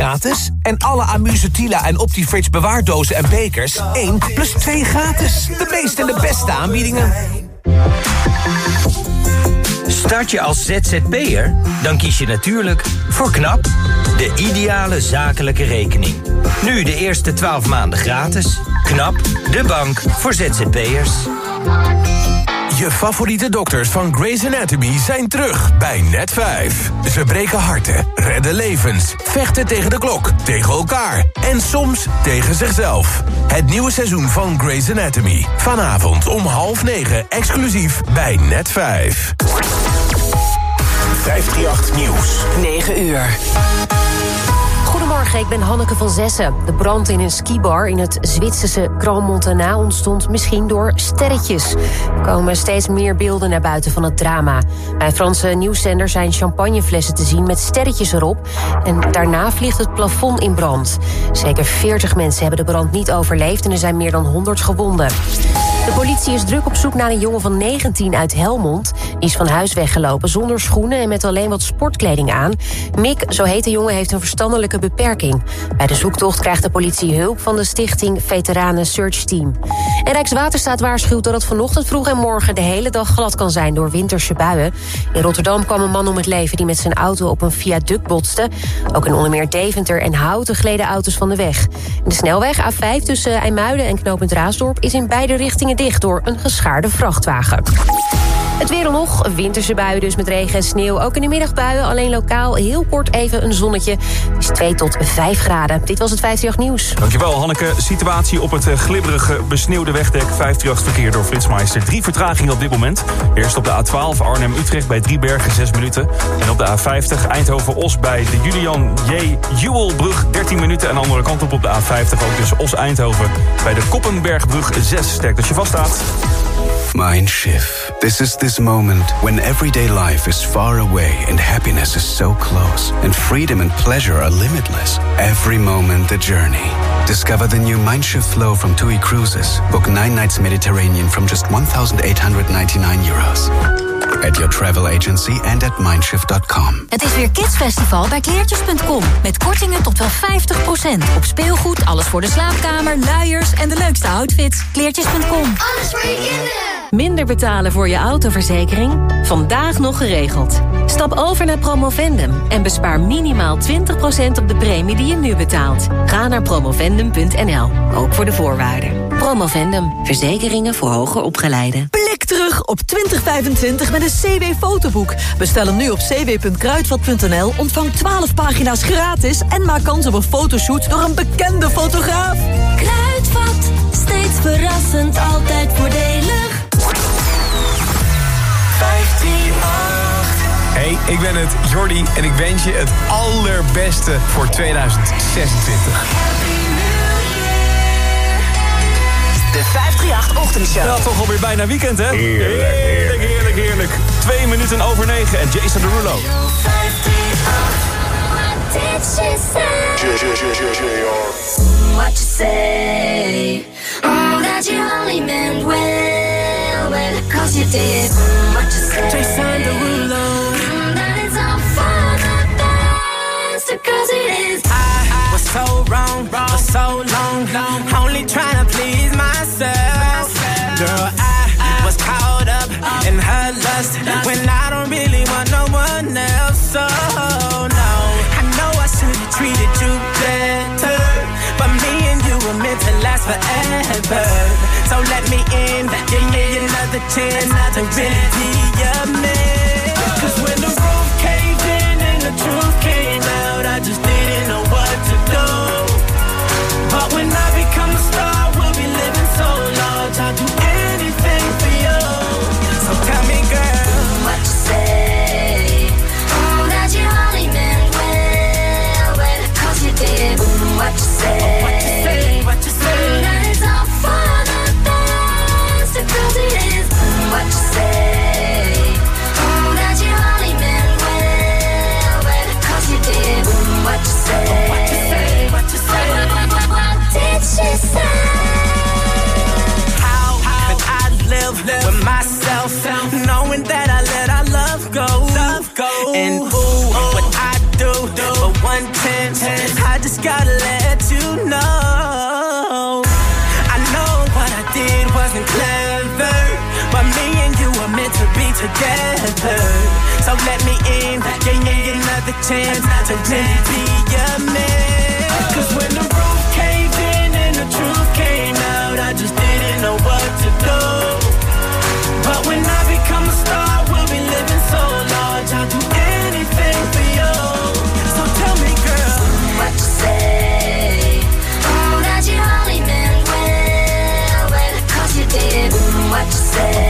gratis. En alle Amusetila en Optifridge bewaardozen en bekers 1 plus 2 gratis. De meeste en de beste aanbiedingen. Start je als ZZP'er? Dan kies je natuurlijk voor KNAP, de ideale zakelijke rekening. Nu de eerste 12 maanden gratis. KNAP, de bank voor ZZP'ers. Je favoriete dokters van Grey's Anatomy zijn terug bij Net5. Ze breken harten, redden levens, vechten tegen de klok, tegen elkaar en soms tegen zichzelf. Het nieuwe seizoen van Grey's Anatomy. Vanavond om half negen exclusief bij Net5. 538 Nieuws. 9 uur. Goedemorgen, ik ben Hanneke van Zessen. De brand in een skibar in het Zwitserse Grand Montana ontstond misschien door sterretjes. Er komen steeds meer beelden naar buiten van het drama. Bij Franse nieuwszender zijn champagneflessen te zien met sterretjes erop. En daarna vliegt het plafond in brand. Zeker 40 mensen hebben de brand niet overleefd en er zijn meer dan 100 gewonden. De politie is druk op zoek naar een jongen van 19 uit Helmond. Die is van huis weggelopen zonder schoenen en met alleen wat sportkleding aan. Mick, zo heet de jongen, heeft een verstandelijke beperking. Bij de zoektocht krijgt de politie hulp van de stichting Veteranen Search Team. En Rijkswaterstaat waarschuwt dat het vanochtend vroeg en morgen... de hele dag glad kan zijn door winterse buien. In Rotterdam kwam een man om het leven die met zijn auto op een viaduct botste. Ook in onder meer Deventer en Houten gleden auto's van de weg. De snelweg A5 tussen IJmuiden en knooppunt Raasdorp... is in beide richtingen dicht door een geschaarde vrachtwagen. Het weer nog, winterse buien dus met regen en sneeuw. Ook in de middagbuien, alleen lokaal heel kort even een zonnetje. Is 2 tot 5 graden. Dit was het 538 Nieuws. Dankjewel Hanneke. Situatie op het eh, glibberige besneeuwde wegdek 538 verkeer door Flitsmeister. Drie vertragingen op dit moment. Eerst op de A12 Arnhem-Utrecht bij Driebergen 6 minuten. En op de A50 Eindhoven-Os bij de Julian J. Juwelbrug 13 minuten. En de andere kant op op de A50 ook dus Os-Eindhoven bij de Koppenbergbrug 6. Sterk dat je vaststaat. Mindshift. This is this moment when everyday life is far away and happiness is so close, and freedom and pleasure are limitless. Every moment the journey. Discover the new Mindshift flow from TUI Cruises. Book nine nights Mediterranean from just 1,899 euros. At your travel agency and at mindshift.com. Het is weer Kidsfestival bij kleertjes.com. Met kortingen tot wel 50%. Op speelgoed, alles voor de slaapkamer, luiers en de leukste outfits. Kleertjes.com. Alles voor je kinderen. Minder betalen voor je autoverzekering? Vandaag nog geregeld. Stap over naar Promovendum en bespaar minimaal 20% op de premie die je nu betaalt. Ga naar promovendum.nl, ook voor de voorwaarden. Promovendum, verzekeringen voor hoger opgeleiden. Blik terug op 2025 met een CW-fotoboek. Bestel hem nu op cw.kruidvat.nl, ontvang 12 pagina's gratis... en maak kans op een fotoshoot door een bekende fotograaf. Kruidvat, steeds verrassend, altijd voordelig. Ik ben het, Jordi, en ik wens je het allerbeste voor 2026. De 538-ochtendshow. Ja, toch alweer bijna weekend, hè? Heerlijk, heerlijk, heerlijk, heerlijk. Twee minuten over negen en Jason Derulo. What you say? Oh, that you only meant well, well, cause you did. What you say? Jason Derulo. Because it is. I was so wrong for so long, only trying to please myself. Girl, I was caught up in her lust when I don't really want no one else. So no, I know I should have treated you better, but me and you were meant to last forever. So let me in, give me another chance to really be your together. So let me in, give me another chance to really be your man. Cause when the roof caved in and the truth came out, I just didn't know what to do. But when I become a star, we'll be living so large. I'll do anything for you. So tell me, girl, what you say? Oh, that you only meant well, well, cause you did. What you say?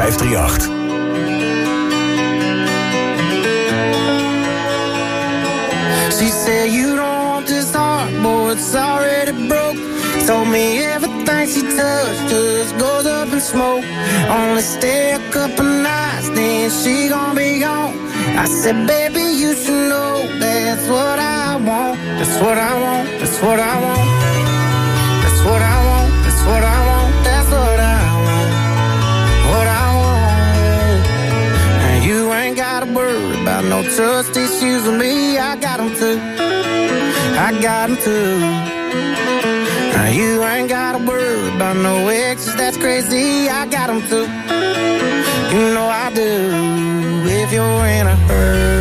538. She said you don't want this heart, boy, it's already broke. Told me everything she touched just goes up in smoke. Only stay a couple nights, then she gon' be gone. I said, baby, you should know that's what I want. That's what I want. That's what I want. Trust issues with me. I got them too. I got them too. Now you ain't gotta worry about no exes. That's crazy. I got them too. You know I do. If you're in a hurry,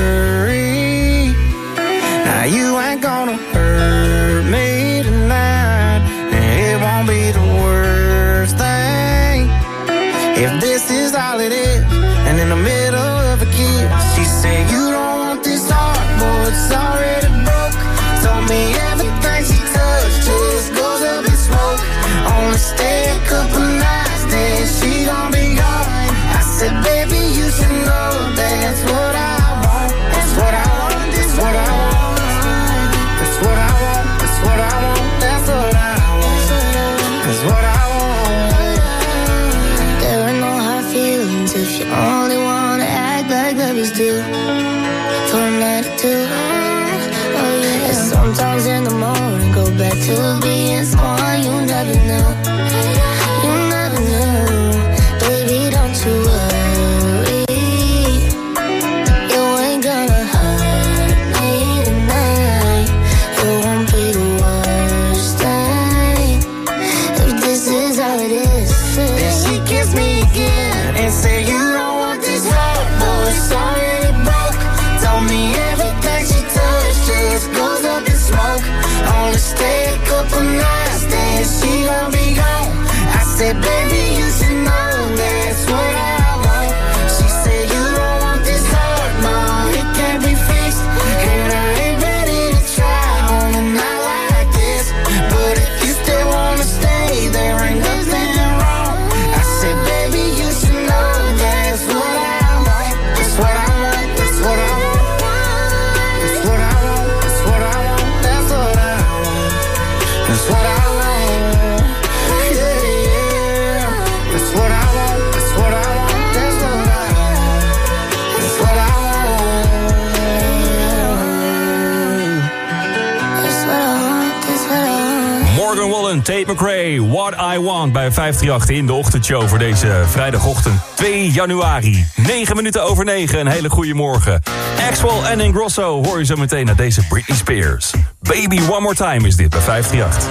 Tate McRae, What I Want bij 538 in de ochtendshow voor deze vrijdagochtend 2 januari. 9 minuten over 9, een hele goede morgen. Axwell en Ingrosso hoor je zo meteen naar deze Britney Spears. Baby One More Time is dit bij 538.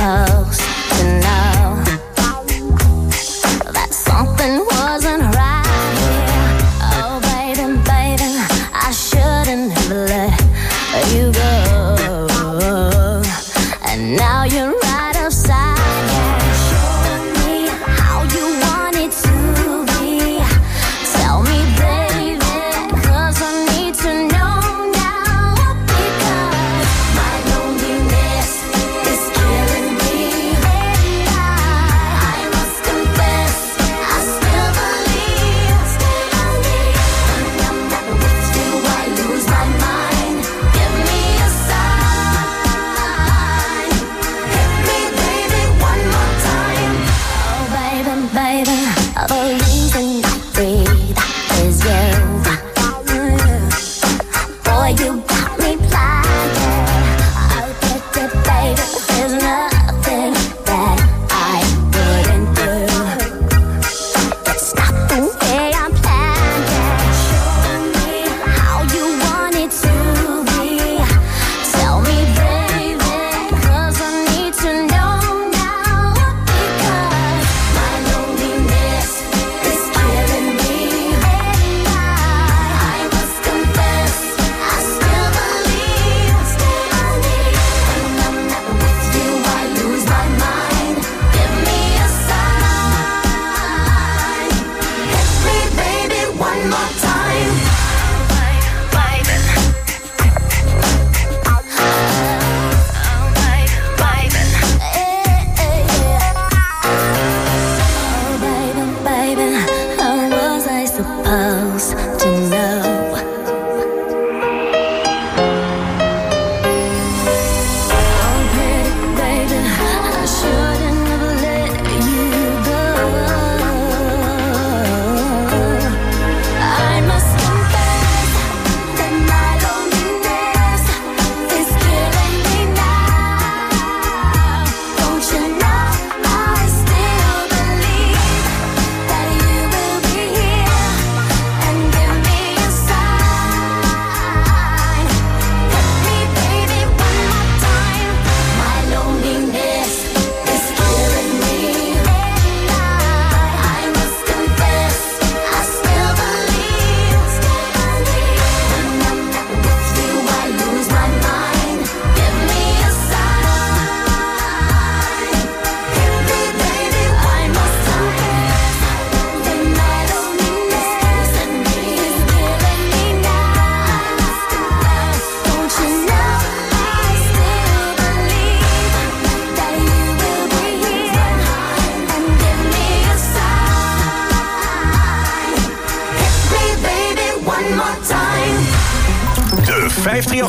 Oh.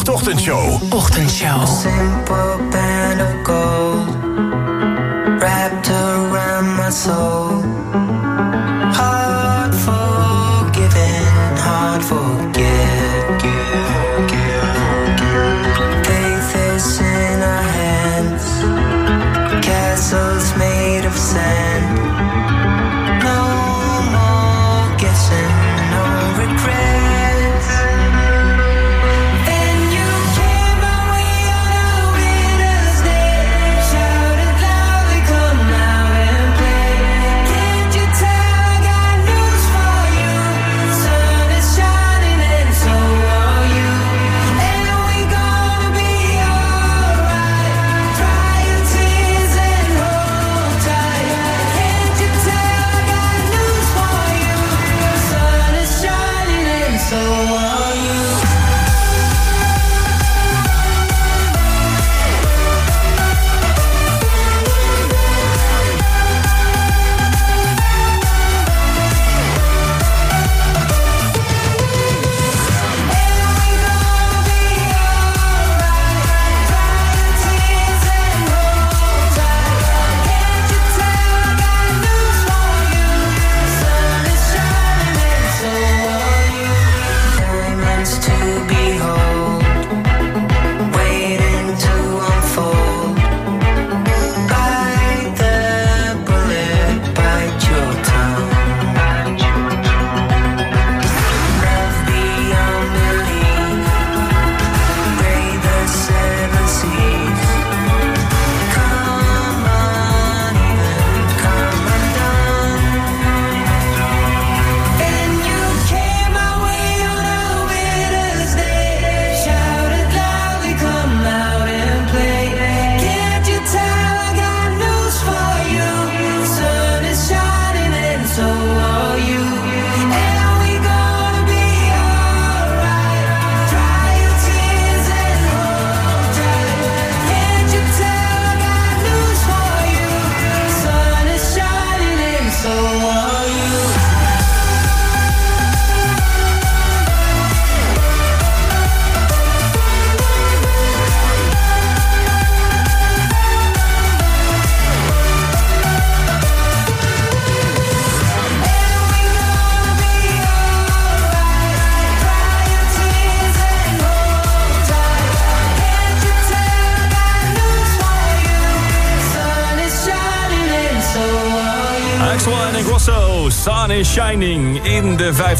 zondagochtendshow. Ochtendshow.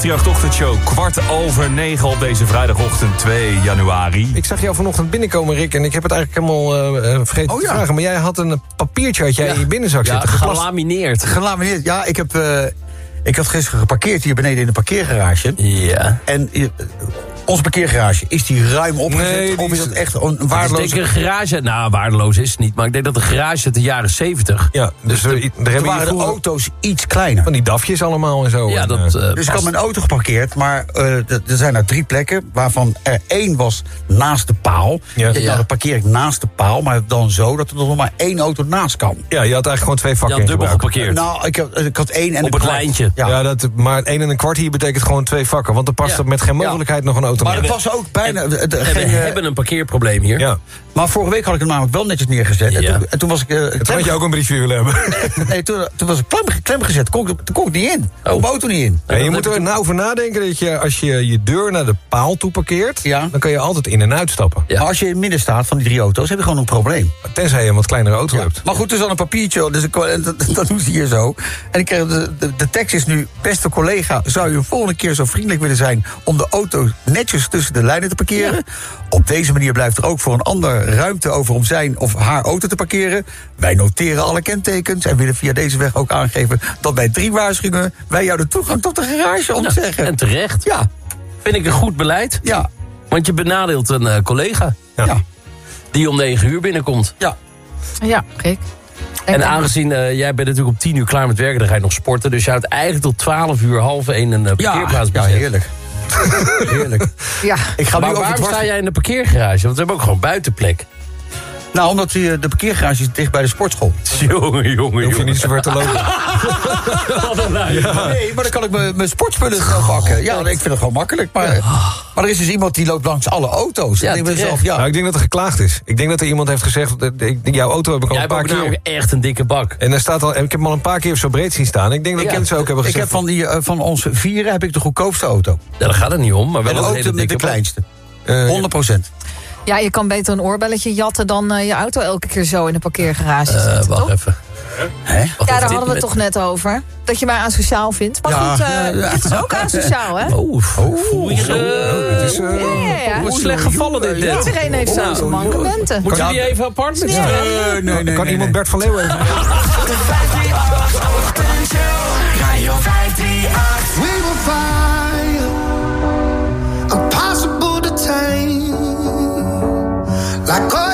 538-ochtendshow. Kwart over negen op deze vrijdagochtend 2 januari. Ik zag jou vanochtend binnenkomen, Rick, en ik heb het eigenlijk helemaal eh, eh, vergeten te vragen. Maar jij had een papiertje had jij in je binnenzak Ja, zitten. geplast- gelamineerd. Gelamineerd. Ja, ik heb... eh, ik had gisteren geparkeerd hier beneden in de parkeergarage. Ja. En onze parkeergarage, is die ruim opgezet? Nee, die of is dat echt een waardeloze... denk ik een garage. Nou, waardeloos is het niet. Maar ik denk dat de garage uit de jaren 70. Ja, dus er, er Toen hebben waren de auto's iets kleiner. van die dafjes allemaal en zo. Ja, En, dat. eh, eh, Dus ik had mijn auto geparkeerd, maar eh, er zijn er drie plekken... waarvan er één was naast de paal. Ja. Ja. nou, dan parkeer ik naast de paal, maar dan zo... dat er nog maar één auto naast kan. ja, je had eigenlijk gewoon twee Je vakken had in dubbel gebruik. geparkeerd. Nou, ik, had- ik had één en Op een het lijntje. Ja. Ja, dat, maar één en een kwart hier betekent gewoon twee vakken. Want er past Ja. er met geen mogelijkheid nog een auto Maar het was ook bijna... En we eh, hebben een parkeerprobleem hier. Ja, Maar vorige week had ik hem namelijk wel netjes neergezet. En, toen, en toen was ik... eh, toen klem, had je ook een briefje willen hebben. nee, toen, toen was ik klem, klem gezet. Kon, ik- toen kon ik niet in. Kon mijn auto niet in. Ja, je moet er nou over nadenken dat je als je je deur naar de paal toe parkeert... Ja. dan kan je altijd in en uitstappen. Maar als je in het midden staat van die drie auto's, heb je gewoon een probleem. Tenzij je een wat kleinere auto hebt. Maar goed, er is al een papiertje, dus ik, dat, dat doen ze hier zo. En ik kreeg de, de, de tekst is nu... Beste collega, zou je een volgende keer zo vriendelijk willen zijn... om de auto netjes tussen de lijnen te parkeren? Op deze manier blijft er ook voor een ander ruimte over om zijn of haar auto te parkeren. Wij noteren alle kentekens en willen via deze weg ook aangeven... dat bij drie waarschuwingen wij jou de toegang tot de garage ontzeggen. En terecht. Ja, Vind ik een goed beleid. ja, Want je benadeelt een eh, collega. ja, Die om 9 uur binnenkomt. ja. Ja, Rick. En aangezien eh, jij bent natuurlijk om 10 uur klaar met werken, dan ga je nog sporten. Dus je houdt eigenlijk tot 12 uur, half 1 een eh, Ja, parkeerplaats ja, bezet. heerlijk. Heerlijk. Ja. Ik ga nu Maar waarom sta jij in de parkeergarage? Want we hebben ook gewoon buitenplek. Nou, omdat die, eh, de parkeergarage is dicht bij de sportschool. Jongen, jongen, hoef je niet zo ver te lopen. Nee, maar dan kan ik mijn mijn sportspullen snel pakken. Ja, ik vind het gewoon makkelijk. Maar, maar er is dus iemand die loopt langs alle auto's. Ja, ik denk mezelf, ja. Nou, ik denk dat er geklaagd is. Ik denk dat er iemand heeft gezegd... dat ik- jouw auto heb ik al Jij een hebt paar keer... nou echt een dikke bak. En er staat al, ik heb hem al een paar keer zo breed zien staan. Ik denk dat Ja. mensen ook hebben ik gezegd... heb van, die, eh, van ons vieren heb ik de goedkoopste auto. Ja, daar gaat het niet om, maar wel En een hele de, met de kleinste. eh, 100 procent. Ja, je kan beter een oorbelletje jatten dan eh, je auto elke keer zo in de parkeergarage Eh, zetten, wacht toch? even. Hè? Wat Ja, daar hadden we het toch net over. Dat je mij asociaal vindt. Maar Ja. goed, eh dit is ook asociaal, hè? Oh, voel je zo? het is, eh, Ja, ja, slecht gevallen dit net. Iedereen heeft zijn mankementen. Moeten die even apart met Ja. Nee, nee, nee. kan nee, iemand nee. Bert van Leeuwen even... Radio 538. We will find La cosa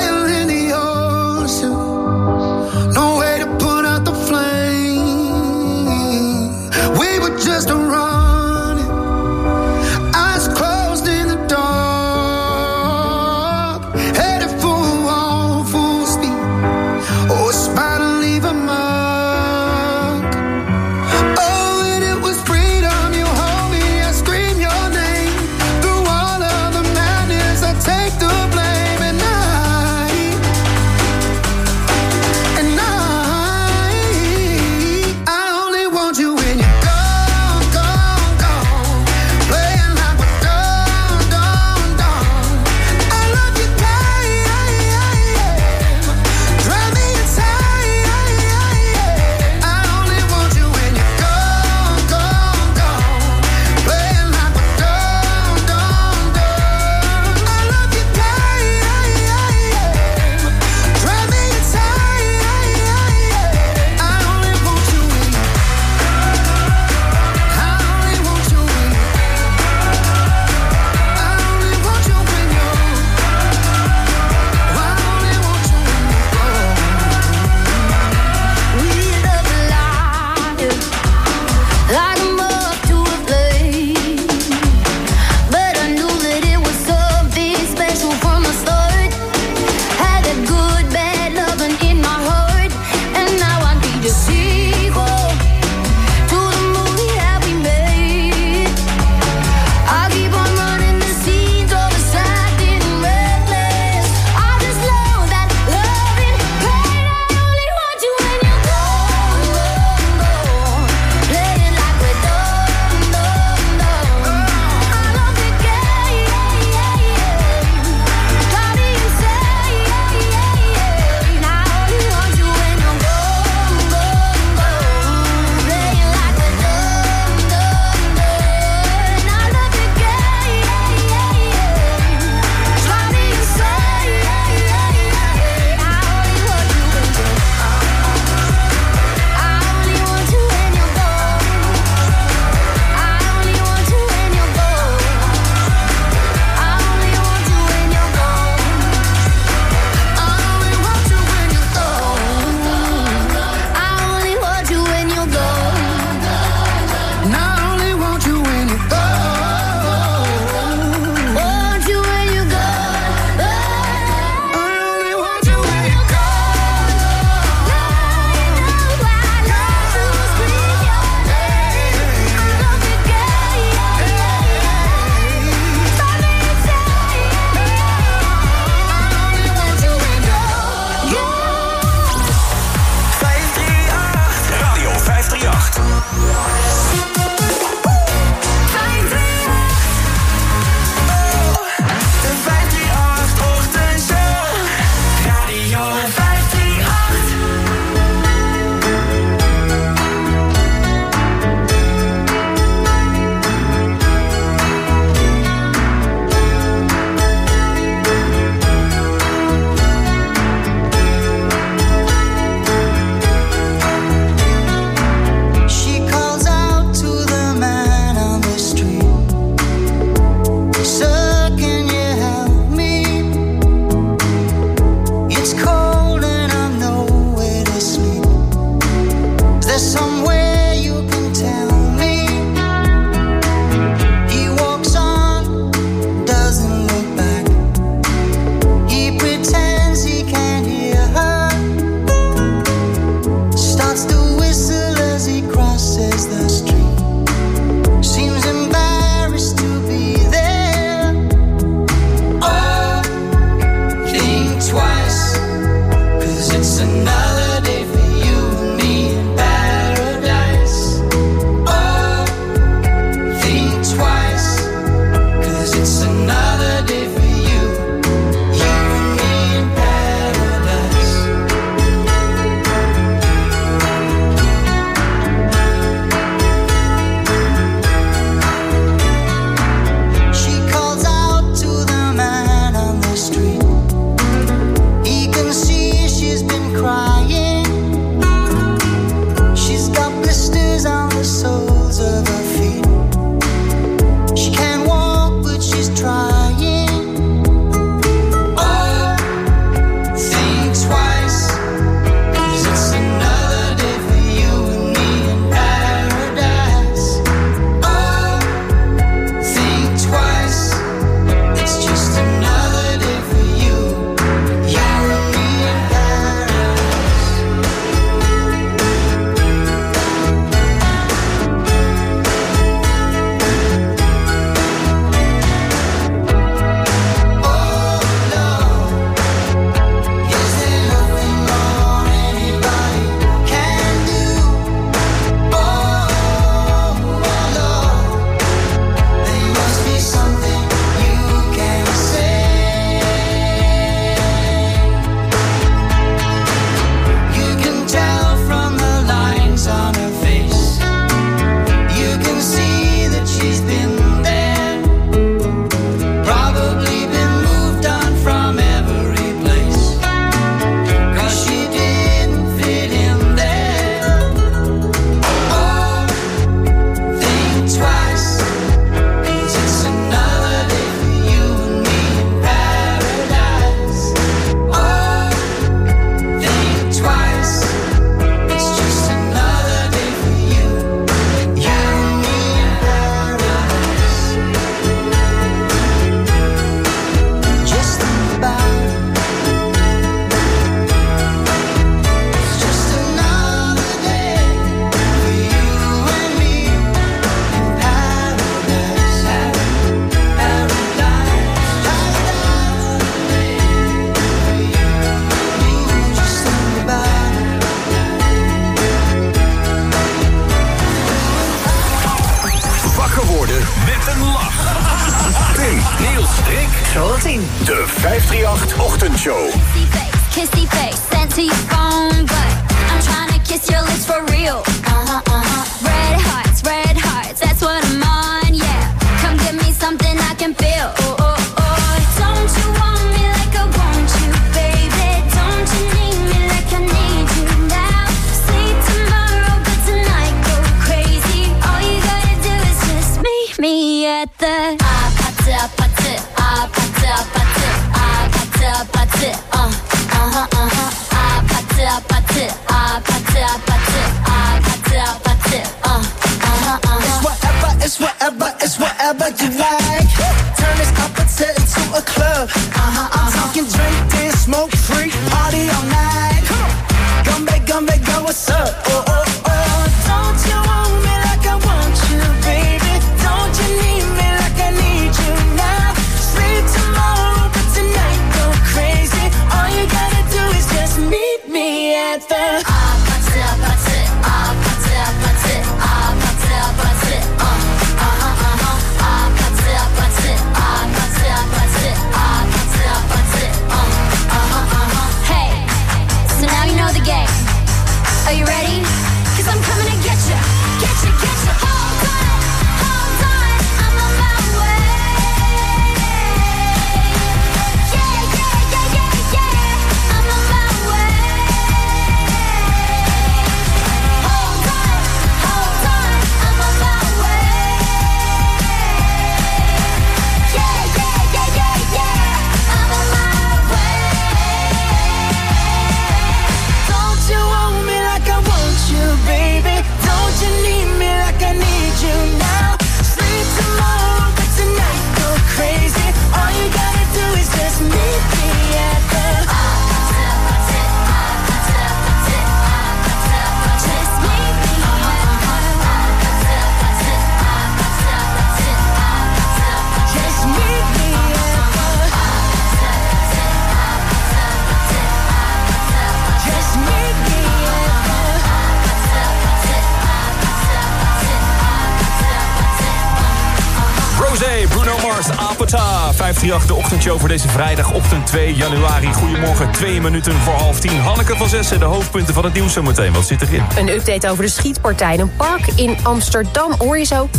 538, de ochtendshow voor deze vrijdagochtend 2 januari. Goedemorgen, 2 minuten voor half 10. Hanneke van Zessen, de hoofdpunten van het nieuws zometeen. Wat zit erin? Een update over de schietpartij in een park in Amsterdam. Hoor je zo?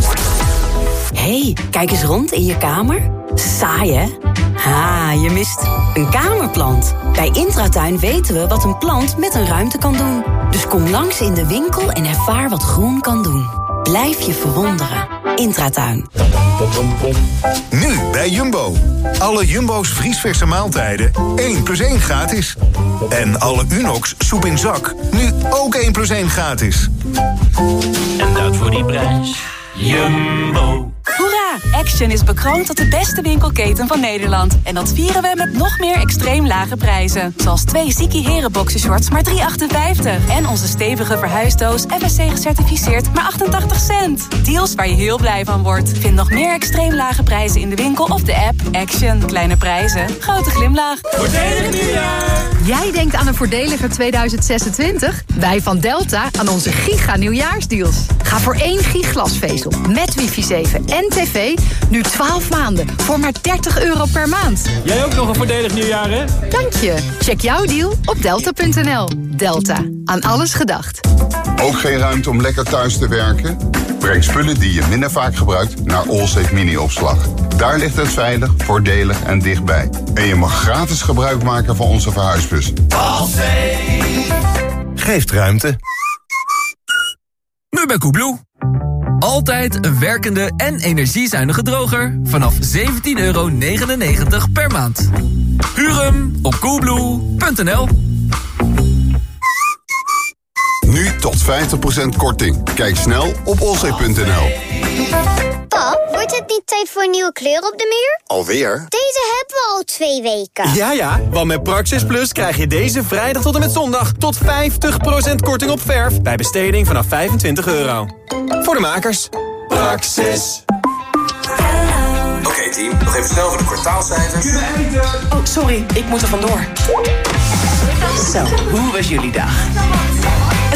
hey, kijk eens rond in je kamer. Saai, hè? Ha, je mist een kamerplant. Bij Intratuin weten we wat een plant met een ruimte kan doen. Dus kom langs in de winkel en ervaar wat groen kan doen. Blijf je verwonderen. Intratuin. Nu Jumbo. Alle Jumbo's vriesverse maaltijden 1 plus 1 gratis. En alle Unox soep in zak nu ook 1 plus 1 gratis. En dat voor die prijs. Jumbo. Action is bekroond tot de beste winkelketen van Nederland. En dat vieren we met nog meer extreem lage prijzen. Zoals twee Ziki Heren boxershorts maar 3,58. En onze stevige verhuisdoos FSC gecertificeerd maar 88 cent. Deals waar je heel blij van wordt. Vind nog meer extreem lage prijzen in de winkel of de app. Action. Kleine prijzen. Grote glimlach. Voordelig nieuwjaar! Jij denkt aan een voordeliger 2026? Wij van Delta aan onze giga nieuwjaarsdeals. Ga voor één giglasvezel met wifi 7 en tv nu 12 maanden voor maar 30 euro per maand. Jij ook nog een voordelig nieuwjaar, hè? Dank je. Check jouw deal op delta.nl. Delta. Aan alles gedacht. Ook geen ruimte om lekker thuis te werken? Breng spullen die je minder vaak gebruikt naar Allsafe Mini-opslag. Daar ligt het veilig, voordelig en dichtbij. En je mag gratis gebruik maken van onze verhuisbus. Geeft ruimte. Nu bij Koebloe. Altijd een werkende en energiezuinige droger vanaf 17,99 euro per maand. Huur hem op coolblue.nl. Tot 50% korting. Kijk snel op olzee.nl. Pap, wordt het niet tijd voor een nieuwe kleur op de muur? Alweer? Deze hebben we al twee weken. Ja, ja, want met Praxis Plus krijg je deze vrijdag tot en met zondag... tot 50% korting op verf bij besteding vanaf 25 euro. Voor de makers. Praxis. Oké team, nog even snel voor de kwartaalcijfers. Oh, sorry, ik moet er vandoor. Zo, hoe was jullie dag?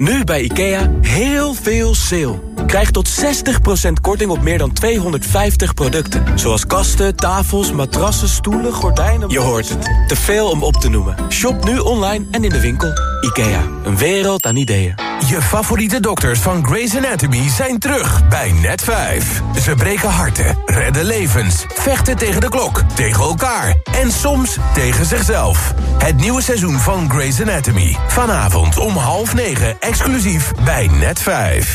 Nu bij IKEA heel veel sale. Krijg tot 60% korting op meer dan 250 producten. Zoals kasten, tafels, matrassen, stoelen, gordijnen... Je hoort het. Te veel om op te noemen. Shop nu online en in de winkel. IKEA. Een wereld aan ideeën. Je favoriete dokters van Grey's Anatomy zijn terug bij Net5. Ze breken harten, redden levens, vechten tegen de klok, tegen elkaar... en soms tegen zichzelf. Het nieuwe seizoen van Grey's Anatomy. Vanavond om half negen exclusief bij Net5.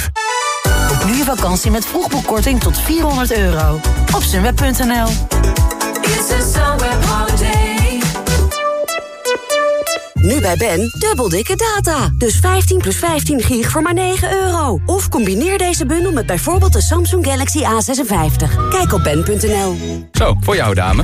Boek nu je vakantie met vroegboekkorting tot 400 euro. Op sunweb.nl Nu bij Ben, dubbel dikke data. Dus 15 plus 15 gig voor maar 9 euro. Of combineer deze bundel met bijvoorbeeld de Samsung Galaxy A56. Kijk op ben.nl. Zo, voor jou dame.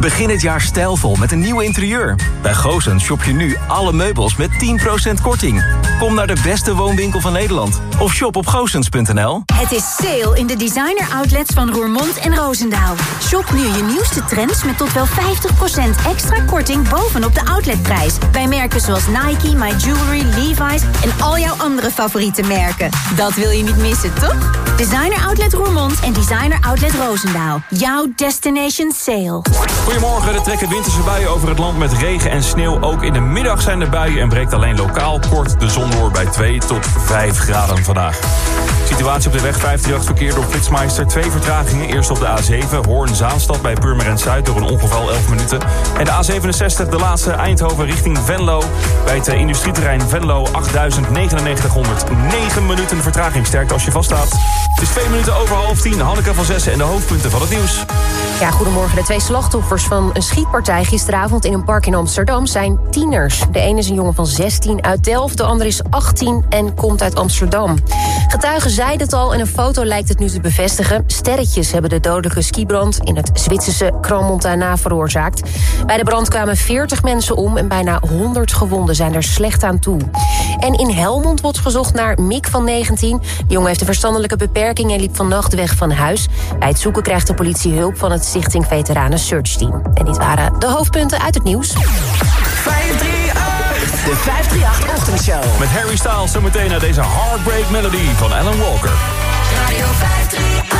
Begin het jaar stijlvol met een nieuw interieur. Bij Goosens shop je nu alle meubels met 10% korting. Kom naar de beste woonwinkel van Nederland. Of shop op goosens.nl. Het is sale in de designer outlets van Roermond en Roosendaal. Shop nu je nieuwste trends met tot wel 50% extra korting bovenop de outletprijs. Bij merken zoals Nike, My Jewelry, Levi's en al jouw andere favoriete merken. Dat wil je niet missen, toch? Designer Outlet Roermond en Designer Outlet Roosendaal. Jouw destination sale. Goedemorgen, er trekken winterse buien over het land met regen en sneeuw. Ook in de middag zijn er buien en breekt alleen lokaal kort de zon door bij 2 tot 5 graden vandaag. Situatie op de weg 538 verkeer door Flitsmeister. Twee vertragingen. Eerst op de A7 Hoorn-Zaanstad bij Purmerend Zuid door een ongeval 11 minuten. En de A67 de laatste Eindhoven richting Venlo. Bij het eh, industrieterrein Venlo 9 minuten vertraging. sterk als je vaststaat. Het is twee minuten over half tien. Hanneke van Zessen en de hoofdpunten van het nieuws. Ja, goedemorgen. De twee slachtoffers van een schietpartij gisteravond in een park in Amsterdam zijn tieners. De ene is een jongen van 16 uit Delft, de ander is 18 en komt uit Amsterdam. Getuigen zei het al en een foto lijkt het nu te bevestigen. Sterretjes hebben de dodelijke skibrand in het Zwitserse Crans-Montana veroorzaakt. Bij de brand kwamen 40 mensen om en bijna 100 gewonden zijn er slecht aan toe. En in Helmond wordt gezocht naar Mick van 19. De jongen heeft een verstandelijke beperking en liep vannacht weg van huis. Bij het zoeken krijgt de politie hulp van het Stichting Veteranen Search Team. En dit waren de hoofdpunten uit het nieuws. 5, 3, de 538 Ochtendshow. Met Harry Styles zometeen naar deze Heartbreak Melody van Alan Walker. Radio 538.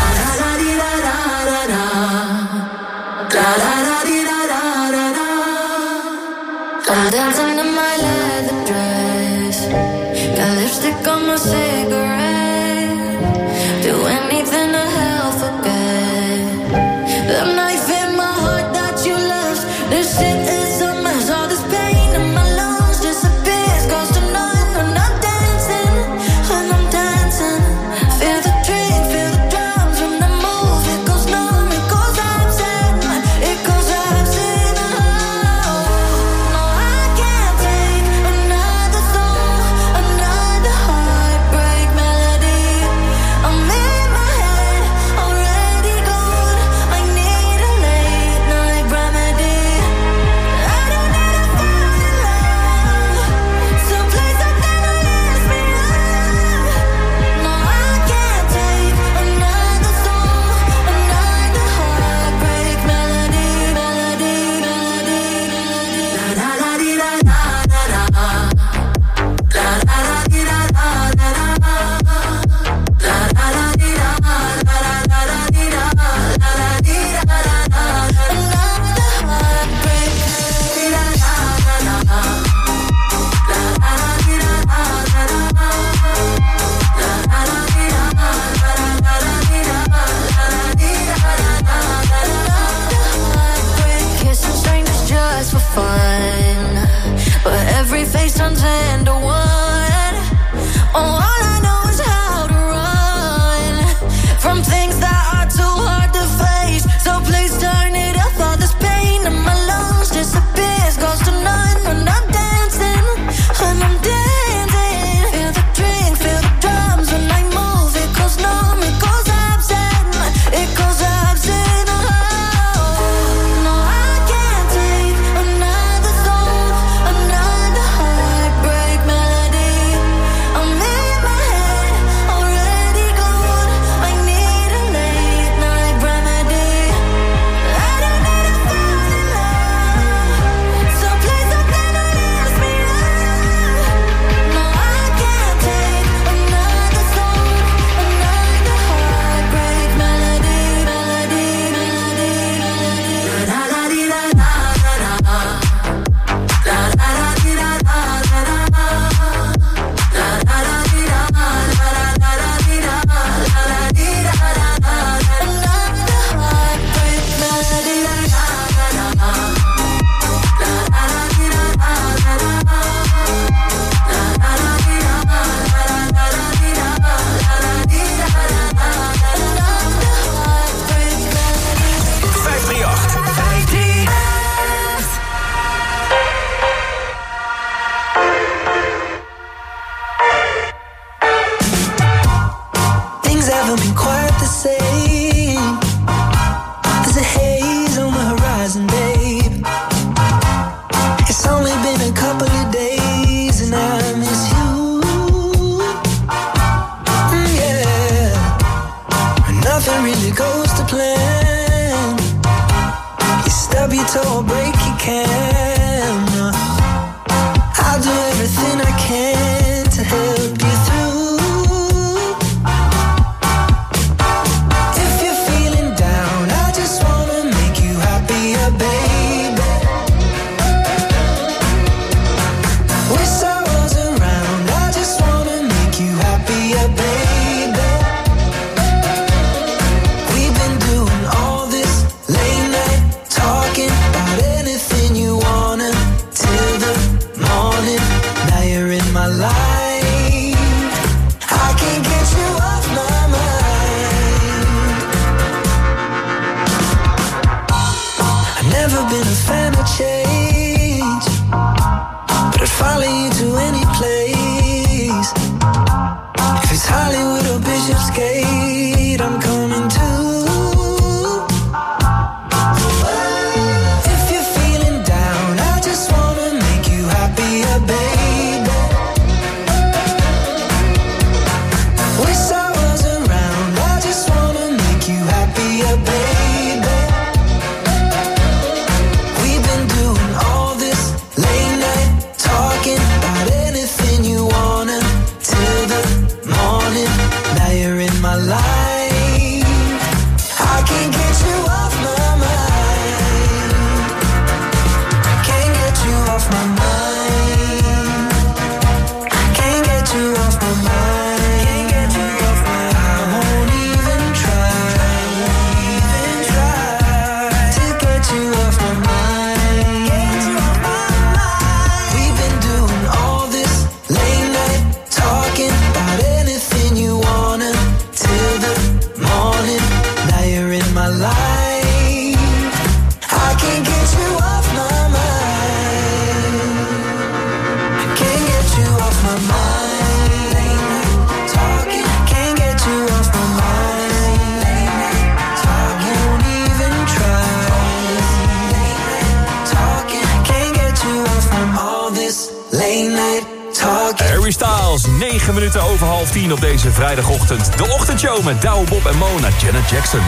sometimes and De ochtendshow met Douwe Bob en Mona Janet Jackson.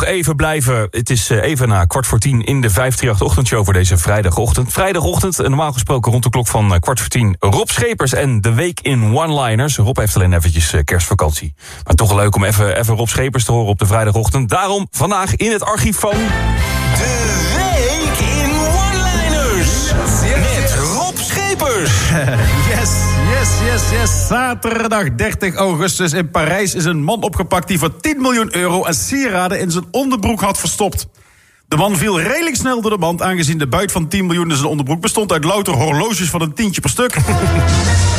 Nog even blijven. Het is eh, even na kwart voor tien in de 538-ochtendshow voor deze vrijdagochtend. Vrijdagochtend, eh, normaal gesproken rond de klok van eh, kwart voor tien... Rob Schepers en de week in one-liners. Rob heeft alleen eventjes kerstvakantie. Maar toch leuk om even, even Rob Schepers te horen op de vrijdagochtend. Daarom vandaag in het archief van... De week in one-liners. Yes, yes, yes, yes. Zaterdag 30 augustus in Parijs is een man opgepakt die voor 10 miljoen euro en sieraden in zijn onderbroek had verstopt. De man viel redelijk snel door de band, aangezien de buit van 10 miljoen in zijn onderbroek bestond uit louter horloges van een tientje per stuk.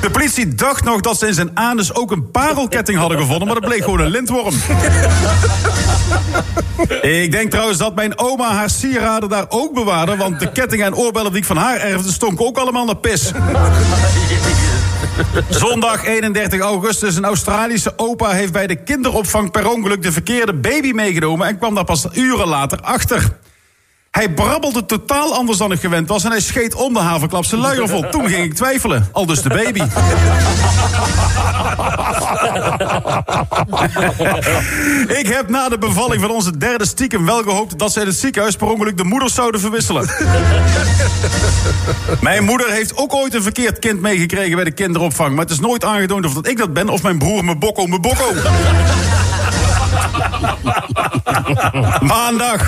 De politie dacht nog dat ze in zijn anus ook een parelketting hadden gevonden, maar dat bleek gewoon een lintworm. Ik denk trouwens dat mijn oma haar sieraden daar ook bewaarde, want de kettingen en oorbellen die ik van haar erfde stonken ook allemaal naar pis. Zondag 31 augustus. Een Australische opa heeft bij de kinderopvang per ongeluk de verkeerde baby meegenomen en kwam daar pas uren later achter. Hij brabbelde totaal anders dan ik gewend was en hij scheet om de haverklap zijn luier vol. Toen ging ik twijfelen. Al dus de baby. ik heb na de bevalling van onze derde stiekem wel gehoopt dat ze in het ziekenhuis per ongeluk de moeders zouden verwisselen. mijn moeder heeft ook ooit een verkeerd kind meegekregen bij de kinderopvang. Maar het is nooit aangetoond of dat ik dat ben of mijn broer mijn bokko mijn bokko. Maandag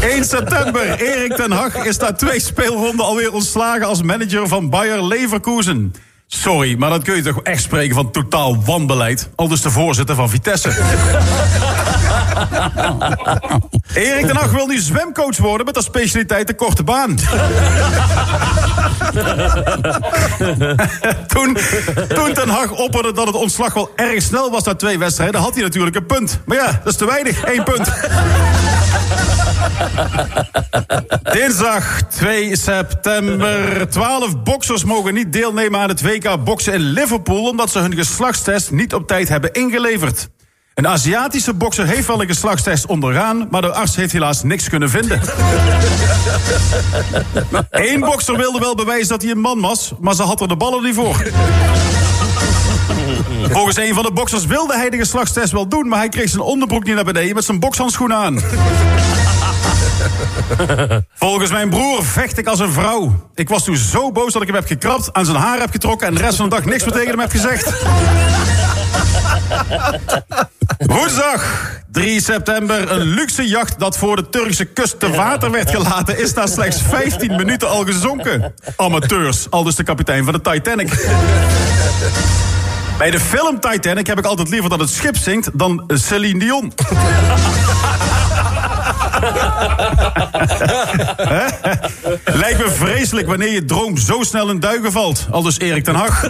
1 september. Erik ten Hag is na twee speelronden alweer ontslagen als manager van Bayer Leverkusen. Sorry, maar dat kun je toch echt spreken van totaal wanbeleid. Al de voorzitter van Vitesse. Erik ten Hag wil nu zwemcoach worden met als specialiteit de korte baan. toen, toen ten Hag opperde dat het ontslag wel erg snel was na twee wedstrijden... had hij natuurlijk een punt. Maar ja, dat is te weinig. Eén punt. Dinsdag 2 september. 12 boksers mogen niet deelnemen aan het WK boksen in Liverpool... omdat ze hun geslachtstest niet op tijd hebben ingeleverd. Een Aziatische bokser heeft wel een geslachtstest ondergaan... maar de arts heeft helaas niks kunnen vinden. Eén bokser wilde wel bewijzen dat hij een man was... maar ze had er de ballen niet voor. Volgens een van de boxers wilde hij de geslachtstest wel doen... maar hij kreeg zijn onderbroek niet naar beneden met zijn bokshandschoenen aan. Volgens mijn broer vecht ik als een vrouw. Ik was toen zo boos dat ik hem heb gekrapt, aan zijn haar heb getrokken... en de rest van de dag niks meer tegen hem heb gezegd. Woensdag 3 september. Een luxe jacht dat voor de Turkse kust te water werd gelaten... is na slechts 15 minuten al gezonken. Amateurs, al dus de kapitein van de Titanic. Bij de film Titanic heb ik altijd liever dat het schip zinkt dan Celine Dion. Lijkt me vreselijk wanneer je droom zo snel in duigen valt. Al dus Erik ten Hag.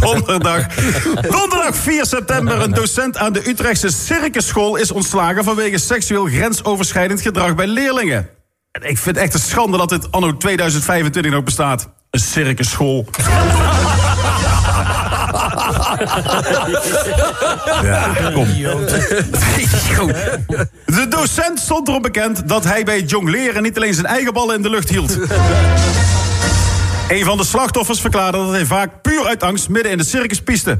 Donderdag. Donderdag 4 september. Een docent aan de Utrechtse Circusschool is ontslagen vanwege seksueel grensoverschrijdend gedrag bij leerlingen. En Ik vind het echt een schande dat dit anno 2025 nog bestaat. Een circusschool. Ja, kom. De docent stond erom bekend dat hij bij jongleren niet alleen zijn eigen ballen in de lucht hield. Een van de slachtoffers verklaarde dat hij vaak puur uit angst midden in de circus pieste.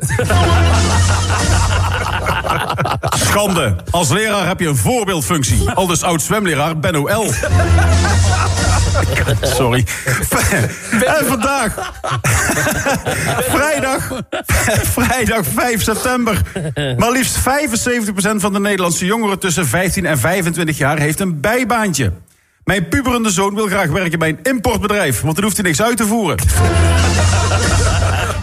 Schande. Als leraar heb je een voorbeeldfunctie. Al dus oud zwemleraar Benno L. Sorry. En vandaag. Vrijdag. Vrijdag 5 september. Maar liefst 75% van de Nederlandse jongeren tussen 15 en 25 jaar heeft een bijbaantje. Mijn puberende zoon wil graag werken bij een importbedrijf, want dan hoeft hij niks uit te voeren.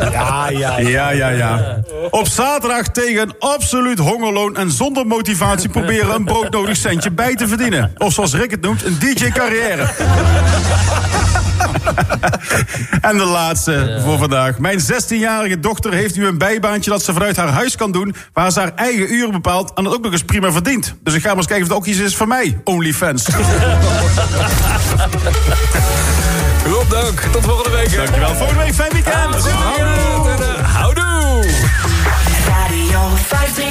Ja, ja, Ja, ja. Op zaterdag tegen absoluut hongerloon en zonder motivatie proberen een broodnodig centje bij te verdienen. Of zoals Rick het noemt, een DJ-carrière. en de laatste voor vandaag. Mijn 16-jarige dochter heeft nu een bijbaantje dat ze vanuit haar huis kan doen... waar ze haar eigen uren bepaalt en het ook nog eens prima verdient. Dus ik ga maar eens kijken of het ook iets is voor mij. OnlyFans. Rob, dank. Tot volgende week. Dankjewel. Volgende week fijn weekend. Houdoe. Houdoe. Radio 538.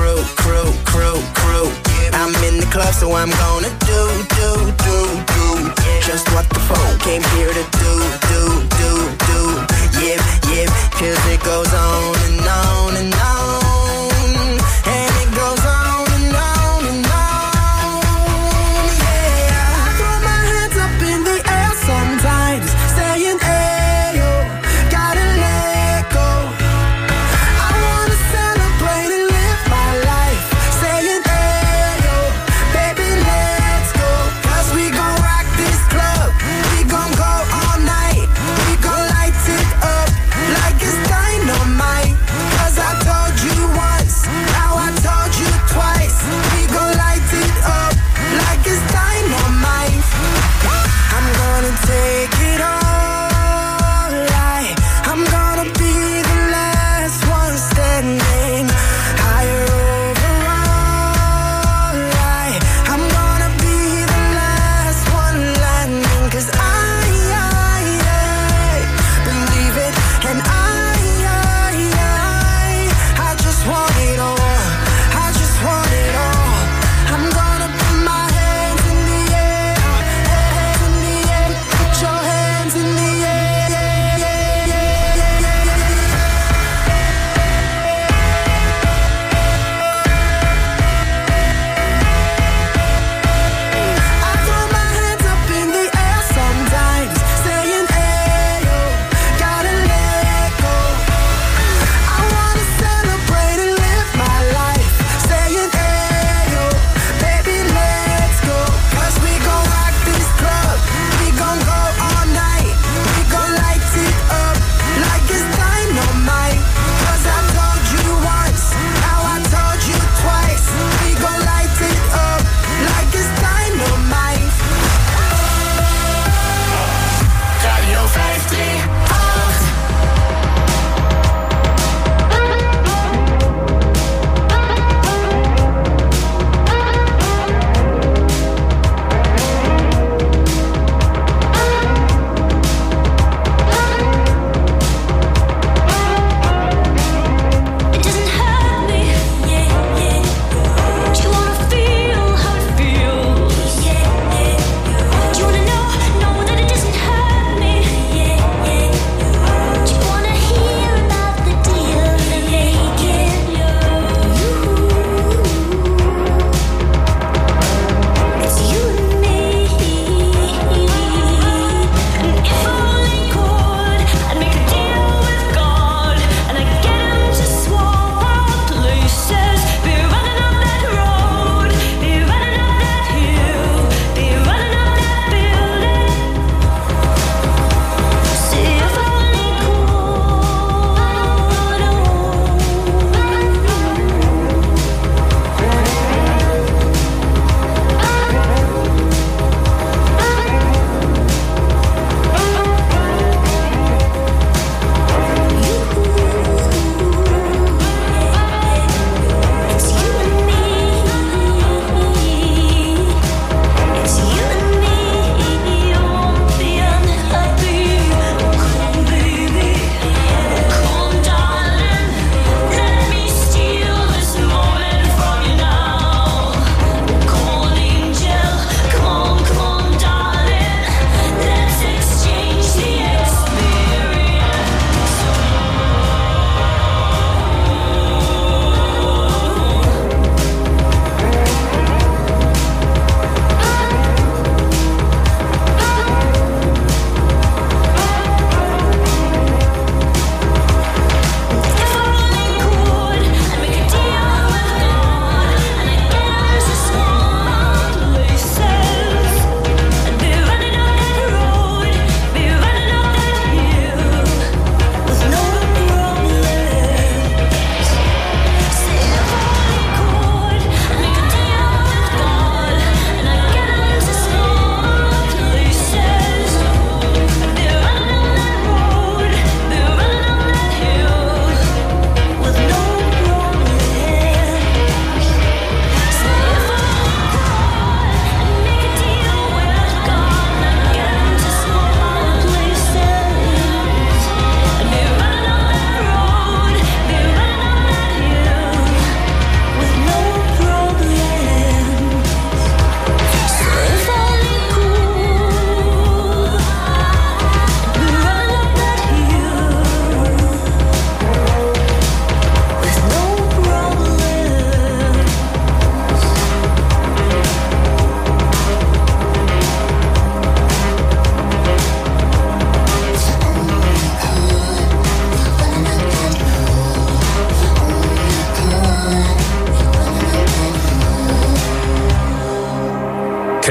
Crew, crew, crew, crew. I'm in the club, so I'm gonna do, do, do, do. Just what the phone came here to do, do, do, do. Yeah, yeah, cause it goes on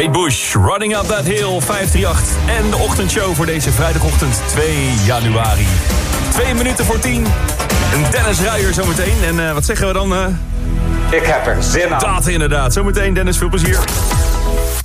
Kate Bush, Running Up That Hill, 538. En de ochtendshow voor deze vrijdagochtend 2 januari. Twee minuten voor tien. Een Dennis Ruijer zometeen. En uh, wat zeggen we dan? Uh... Ik heb er zin aan. Dat inderdaad. Zometeen Dennis, veel plezier.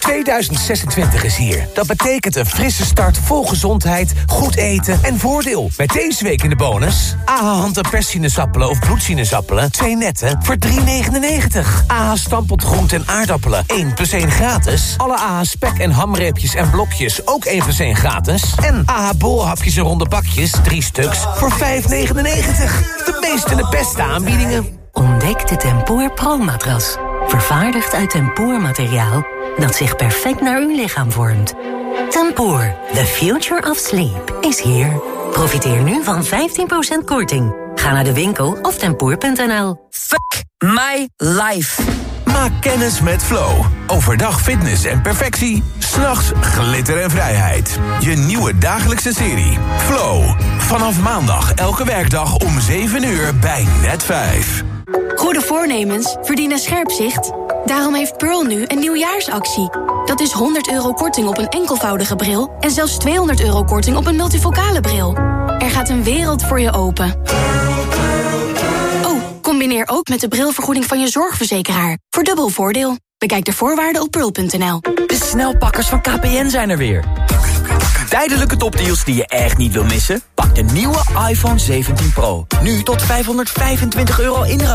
2026 is hier. Dat betekent een frisse start vol gezondheid, goed eten en voordeel. Met deze week in de bonus... AHA hand- en perssinezappelen of bloedsinezappelen... twee netten voor 3,99. AHA stampot groente en aardappelen 1 plus 1 gratis. Alle AHA spek en hamreepjes en blokjes ook 1 plus 1 gratis. En AHA bolhapjes en ronde bakjes, 3 stuks, voor 5,99. De meeste en de beste aanbiedingen. Ontdek de Tempoor Pro-matras. Vervaardigd uit tempoormateriaal dat zich perfect naar uw lichaam vormt. Tempoor, the future of sleep, is here. Profiteer nu van 15% korting. Ga naar de winkel of tempoor.nl. Fuck my life. Maak kennis met Flow. Overdag fitness en perfectie. S'nachts glitter en vrijheid. Je nieuwe dagelijkse serie. Flow. Vanaf maandag elke werkdag om 7 uur bij Net 5. Goede voornemens verdienen scherp zicht. Daarom heeft Pearl nu een nieuwjaarsactie. Dat is 100 euro korting op een enkelvoudige bril... en zelfs 200 euro korting op een multifocale bril. Er gaat een wereld voor je open. Oh, combineer ook met de brilvergoeding van je zorgverzekeraar. Voor dubbel voordeel. Bekijk de voorwaarden op pearl.nl. De snelpakkers van KPN zijn er weer. Tijdelijke topdeals die je echt niet wil missen? Pak de nieuwe iPhone 17 Pro. Nu tot 525 euro inruil